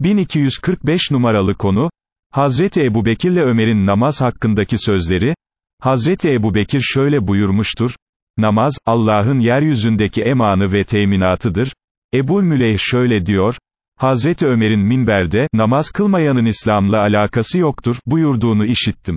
1245 numaralı konu, Hazreti Ebu Bekir'le Ömer'in namaz hakkındaki sözleri, Hazreti Ebu Bekir şöyle buyurmuştur, namaz, Allah'ın yeryüzündeki emanı ve teminatıdır, Ebu Müleyh şöyle diyor, Hazreti Ömer'in minberde, namaz kılmayanın İslam'la alakası yoktur, buyurduğunu işittim.